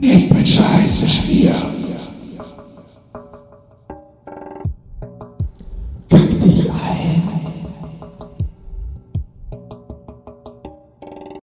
Nicht mit Scheiße schwirren.